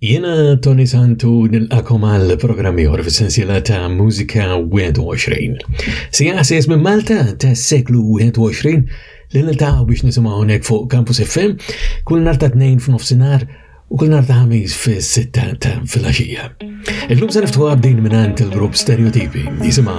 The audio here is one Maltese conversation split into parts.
Jiena Tony Santu nilqakom għal programm ieħor fis-sensiela ta' Mużika 21. Sija ħsies minn Malta ta' seklu 21 li niltaqgħu biex nisimgħu hawnhekk fuq Campus FM kull nhar ta' tnejn f'nofsinhar u kull nhar ta' ħamis fis-sitta ta' filgħaxija. Illum se niftħu għabdin minn il-grupp Stereotipi jisimha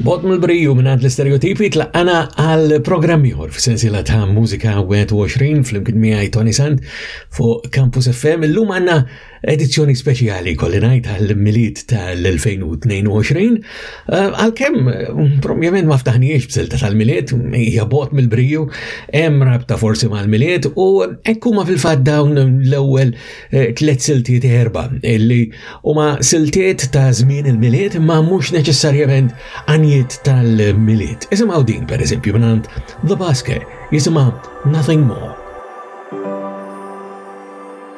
Bot mill-briju minn l-istereotipi tlaqqana għal programm ieħor f'sensiela ta' mużika 21 fl-imkien miegħi Tony Sand fuq Campus FM. Illum għandna Edizzjoni speċjali kolli ngħid għall-Milied tal-2022, eh, għalkemm mm, probjament ma ftaħniex b'silta tal-Milied, hija bot mill-briju, hemm rabta forsi mal-Milied u hekk huma fil-fatt dawn l-ewwel eh, tliet siltiet erba' illi huma siltiet ta' żmien il-Milied ma mhux neċessarjament għanjiet tal-Milied. Isimgħu din pereżempju minn The Basket jisimha Nothing More.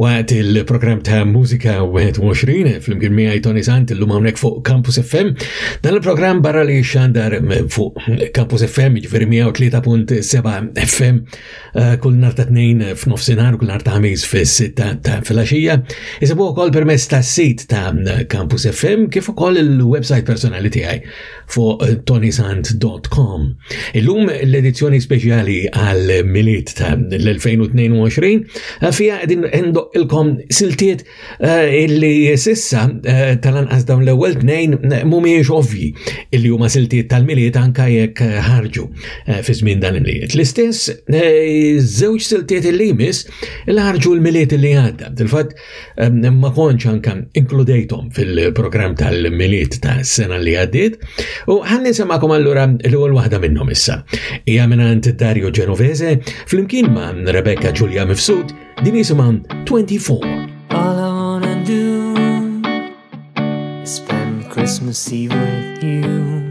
Waqt il-programm ta' Mużika 21 fl-imkien miegħi Tony Sant illum hawnhekk fuq Campus FM. Dan il-programm barra li xandar fuq Campus FM jiġifieri 103.7 FM eh, kull nhar ta' tnejn f'nofsinhar u kull nhar ta' ħamis fis-sitta ta' filgħaxija. Isibu wkoll permezz tas-sit ta' Campus FM kif ukoll il-website personali tiegħi fuq tonisant.com. Illum l-edizzjoni speċjali għal miliet ta' l-2022 fija għedin ndoq ilkom siltiet eh, illi sissa eh, tal-anqas dawn l-ewwel tnejn eh, mhumiex ovvi illi huma siltiet tal-miliet anka jekk ħarġu fi żmien dan il-miliet. L-istess żewġ siltiet illi jmiss il-ħarġu l-miliet illi għadda. Fil-fatt ma konċ anka inkludejtom fil-programm tal-miliet ta' sena li għaddit u għan nisemakom allura l-ewwel waħda minnhom issa. Hija mingħand Dario Genovese flimkien ma' Rebecca Giulia Mifsud din jisimha 24. All I wanna do is spend Christmas Eve with you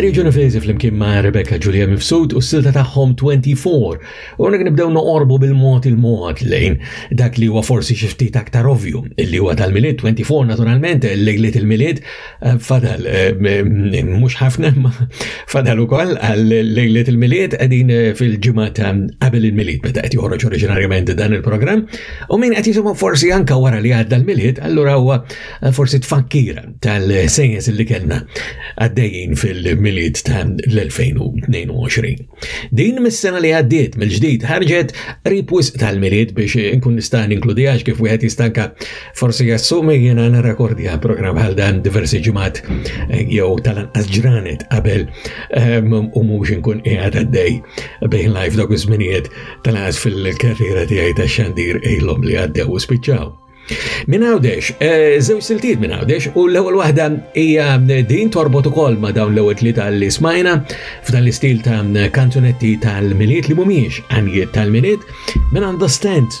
Dari Ġenofezi fl-imkien ma' Rebecca Ġulija Mifsud u s-silta tagħhom 24. U għonek nibdew noqorbu bil-mod il-mod lejn dak li huwa forsi xiftit aktar ovju, li huwa tal-miliet 24 naturalment, lejliet il-miliet, Eh, fadal, eh, mux ħafna, fadal u koll għal-lejlet il-miliet għedin eh, fil-ġimat għabel il-miliet meta għet joħroġ oriġinarjament dan il-program u min għet jisumu forsi anka wara li għadda l-miliet allura huwa forsi tfakkira tal-sejjes li kellna għaddejjin fil-miliet tal-2022. Din mis-sena li għaddiet mill-ġdid ħarġet ripwis tal-miliet biex nkun nistan inkludijax kif wieħed jistanka Forsi jassumi jiena nirrekordja program bħal dan diversi ġimgħat eh, jew tal-anqas ġranet qabel ehm, u mhux inkun qiegħed għaddej bejn live dawk iż-żminijiet tal-anqas fil-karriera tiegħi ta' xandir ilhom li għaddew u spiċċaw. Min għawdex, eh, żewġ siltiet minn għawdex u l-ewwel waħda hija eh, din torbot ukoll ma' dawn l-ewwel tlieta li smajna f'dan l-istil ta' kanzunetti tal-miliet li mhumiex għanjiet tal-miliet minn Understand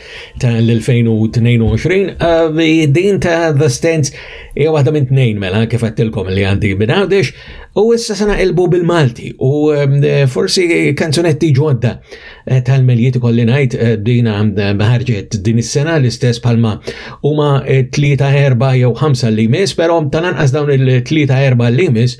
ta' l-2022. Din ta' The Stands hija waħda minn tnejn mela kif għattilkom li għandi minn għawdex u issa sena ilbu bil-Malti u ehm, forsi kanzunetti ġodda eh, tal-meljiet kolli ngħid eh, din eh, ħarġet din is-sena l-istess palma huma tlieta erba' jew ħamsa li jmiss, però tal-anqas dawn il-tlieta erba' li jmiss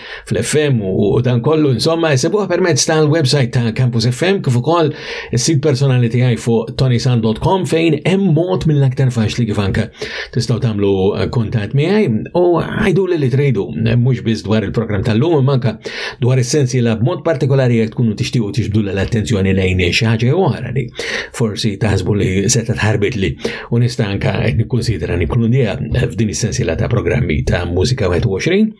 fl-FM u dan kollu insomma jisibuħ permezz tal-website ta' Campus FM kif ukoll is-sit personali tiegħi fuq tonisan.com fejn hemm mod mill-aktar faċli kif anke tistgħu tagħmlu eh, kuntatt miegħi u għajdu li li tridu eh, mhux biss dwar il-programm tal-lum manka dwar is-sensiela b'mod partikolari jekk tkunu tixtiequ tixbdu l-attenzjoni lejn xi ħaġa oħra li forsi taħsbu li seta' tħarbit li u nista' anke qed nikkunsidra nikkludija f'din is-sensiela ta' programmi ta' mużika 21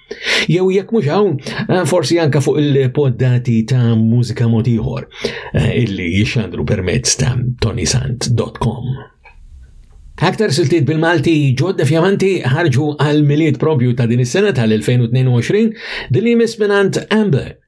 Jew jekk mhux hawn, eh, forsi anka fuq il-poddati ta' mużika mod ieħor eh, illi jixxandru permezz ta' tonisant.com. Aktar siltiet bil-Malti ġodda fjamanti ħarġu għal-miliet propju ta' din is-sena tal-2022 din li jmiss minant Amber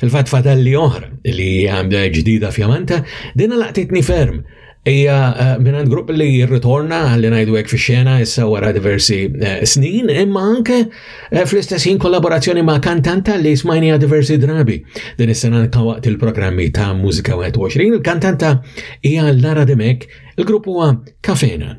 Fil-fatt fatalli oħra li hija ġdida fjamanta, dina laqtitni ferm Ija eh, minant grupp li jirritorna għalli najdu għek fi xena issa wara diversi eh, snin, imma anke eh, fl-istess jien kollaborazzjoni ma' kantanta li smajnija diversi drabi. Din is-sena anka waqt il-programmi ta' Mużika 21, il-kantanta hija Lara Demek, il-grupp huwa Kafena.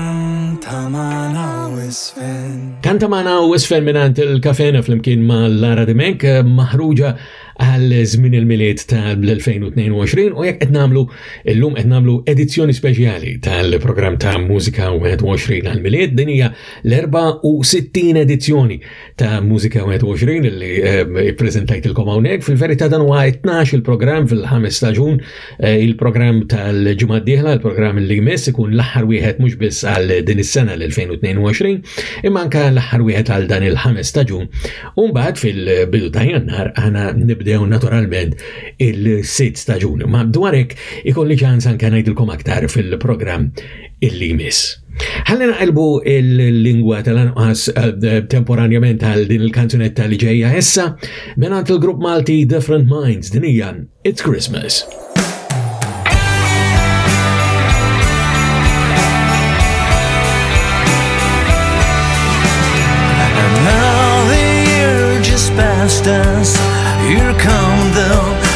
Kanta mana u isfen. Kanta mana u isfen minant il-kafena fl-imkien ma' Lara Dimek maħruġa għal żmien il-miliet tal-2022 u jekk qed nagħmlu llum qed nagħmlu edizzjoni speċjali tal-programm ta' Mużika 21 għal-Milied din hija l-64 edizzjoni ta' Mużika 21 li ehm, ippreżentajtilkom hawnhekk. Fil-verità dan huwa 12 il-programm fil-ħames staġun, eh, il-programm tal-ġimgħa d-dieħla, il-programm li jmiss ikun l-aħħar wieħed mhux biss għal din is-sena l-2022, imma anke l-aħħar wieħed għal dan il-ħames staġun. U mbagħad fil-bidu ta' jannar aħna nibdew naturalment il-sitt staġun. Ma dwarek ikolli ċans anke ngħidilkom aktar fil-programm illi jmiss. Ħalli naqilbu il-lingwa tal-anqas eh, temporanjament għal din il-kanzunetta li ġejja essa, minn il-grupp Malti Different Minds, din hija It's Christmas. And now the year just passed us, here come the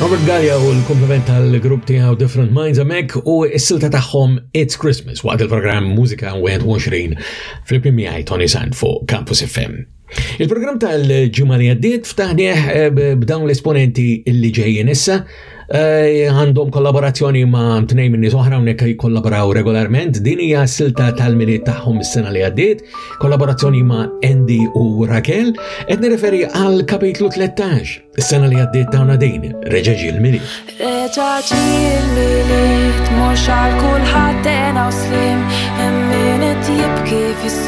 Robert Gallia u l-komplement tal-grupp tiegħu Different Minds hemmhekk u s-silta tagħhom It's Christmas waqt il-programm Mużika 21 fl-imkien miegħi Tony Sand fuq Campus FM. Il-programm tal-ġimgħa li għaddiet ftaħnieh eh, b'dawn l-esponenti li ġejjin issa Eh, għandhom kollaborazzjoni ma' tnejn minni soħra unnek jikollaboraw regolarment. Din hija silta tal-miliet tagħhom is-sena li għaddiet, kollaborazzjoni ma' Andy u Raquel, qed nirreferi għal kapitlu 13, is-sena li għaddiet tawna din, reġaġi l-miliet. Reġaġi l-miliet, mhux għal kulħadd u slim, immin jibki fis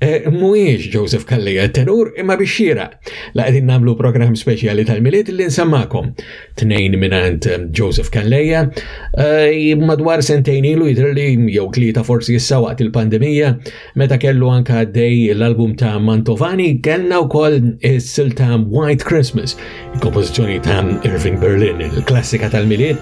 Eh, mhuwiex Joseph Calleja tenur imma biex xira la qegħdin nagħmlu programm speċjali tal-milied li nsammakom. Tnejn minant eh, Joseph Calleja eh, madwar sentejn ilu jidher li jew tlieta forsi issa waqt il-pandemija meta kellu anka dej l-album ta' Mantovani kellna wkoll is-silta White Christmas, il-kompożizzjoni ta' Irving Berlin, il-klassika tal-milied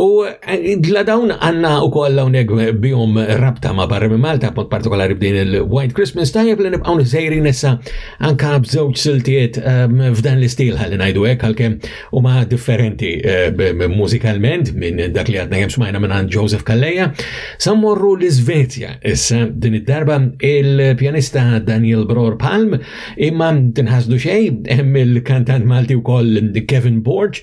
U eh, la dawn għanna u koll għonek bihom rabta ma barra minn Malta, mod partikolari b'din il-White Christmas, tajjeb li nibqaw nizejri nessa anka bżewġ siltiet ehm, f'dan l-istil għalli najdu għek għalkem u ma differenti eh, mużikalment minn dak li għadna jem smajna minn għand Joseph Kalleja. Sammorru l-Svezja issa din id-darba il-pjanista Daniel Bror Palm imma tinħasdu xej hemm il-kantant Malti u koll Kevin Borg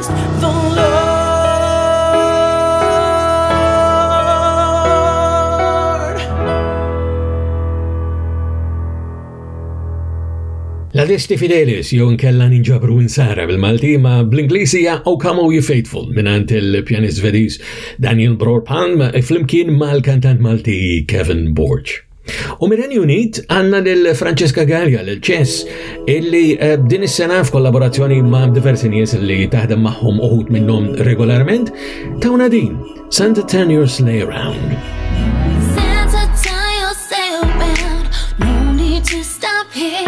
L-artisti fidelis jew nkella ninġabru insara bil-Malti ma bl-Ingliż hija O Come O Ye Faithful mingħand il-pjanist Svediż Daniel Bror Palm flimkien mal-kantant Malti Kevin Borg. U minn Renju Unit għanna lil Francesca Gallia, lil Chess, illi eh, din is-sena f'kollaborazzjoni ma' diversi nies li taħdem magħhom uħut minnhom regolarment, tawna din Santa Turn Your Sleigh Around. Santa turn your sleigh around, no need to stop here.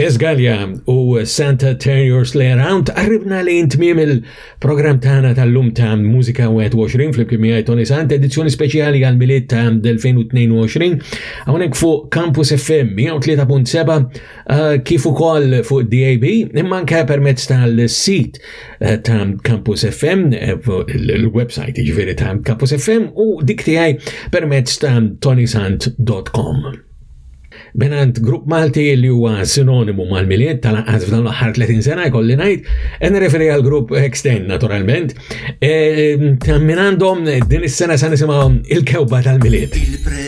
Ches Gallia u Santa Terriers Lair Round arribna li jintmim il-program tana tal-lum ta' Musika 21 fl-imkien miegħi Tony Sant edizzjoni speċjali għal miliet ta' 2022 hawnhekk fuq Campus FM 103.7 eh, kif ukoll fuq DAB imma anke permezz tal-sit Eh, ta' Campus FM, eh, l-website ġveri ta' Campus FM u dik tiegħi permezz ta' tonisant.com. Benant grupp Malti li huwa sinonimu mal-miliet tal-qas f'dan l-aħħar 30 sena jkolli ngħid, qed referi għal grupp Extend naturalment. Eh, min għandhom din is-sena sa nisimgħu il-kewba tal-miliet.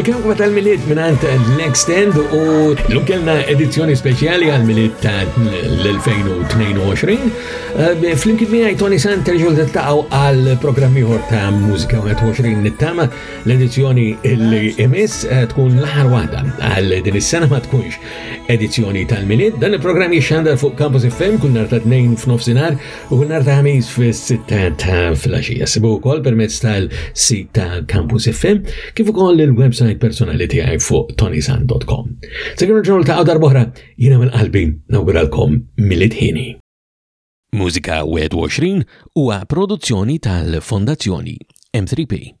Il-kelma tal-miliet minant l-extend u l-kelna edizzjoni speċjali għal-miliet ta' l-2022. Eh, flimkien miħaj Tony Sant terġu t-taqaw għal-programmi ħor ta' mużika 21 nittama l-edizzjoni li imis eh, tkun l-ħar wahda għal din is-sena ma tkunx edizzjoni tal-Milied. Dan il-programm jixxandar fuq Campus FM kull nar ta' tnejn f'nofsinhar u kull nar ta' ħamis fis-sitta ta' filgħaxija. Sibu wkoll permezz tal-sit ta' Campus FM kif ukoll il-website personali tiegħi fuq tonisan.com. Sekienu ġurnal ta' għadar boħra jiena minn qalbi nawguralkom Milied ħini. Mużika 21 huwa produzzjoni tal-Fondazzjoni M3P.